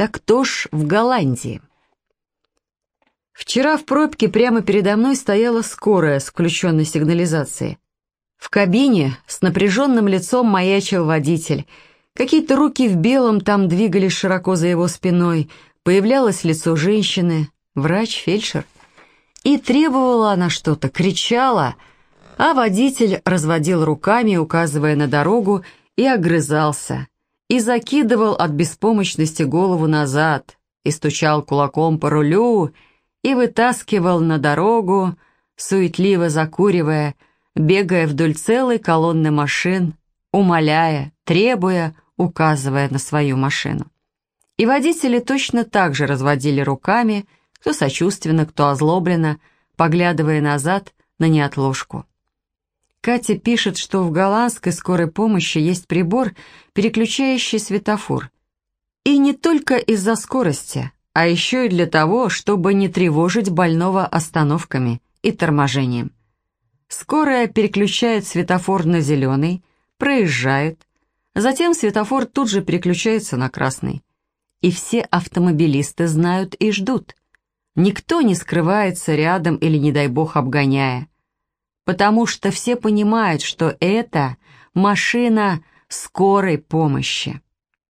Так кто ж в Голландии? Вчера в пробке прямо передо мной стояла скорая с включенной сигнализацией. В кабине с напряженным лицом маячил водитель. Какие-то руки в белом там двигались широко за его спиной. Появлялось лицо женщины, врач, фельдшер. И требовала она что-то, кричала, а водитель разводил руками, указывая на дорогу, и огрызался, и закидывал от беспомощности голову назад, и стучал кулаком по рулю, и вытаскивал на дорогу, суетливо закуривая, бегая вдоль целой колонны машин, умоляя, требуя, указывая на свою машину. И водители точно так же разводили руками, кто сочувственно, кто озлобленно, поглядывая назад на неотложку. Катя пишет, что в голландской скорой помощи есть прибор, переключающий светофор. И не только из-за скорости, а еще и для того, чтобы не тревожить больного остановками и торможением. Скорая переключает светофор на зеленый, проезжает, затем светофор тут же переключается на красный. И все автомобилисты знают и ждут. Никто не скрывается рядом или, не дай бог, обгоняя. Потому что все понимают, что это машина скорой помощи.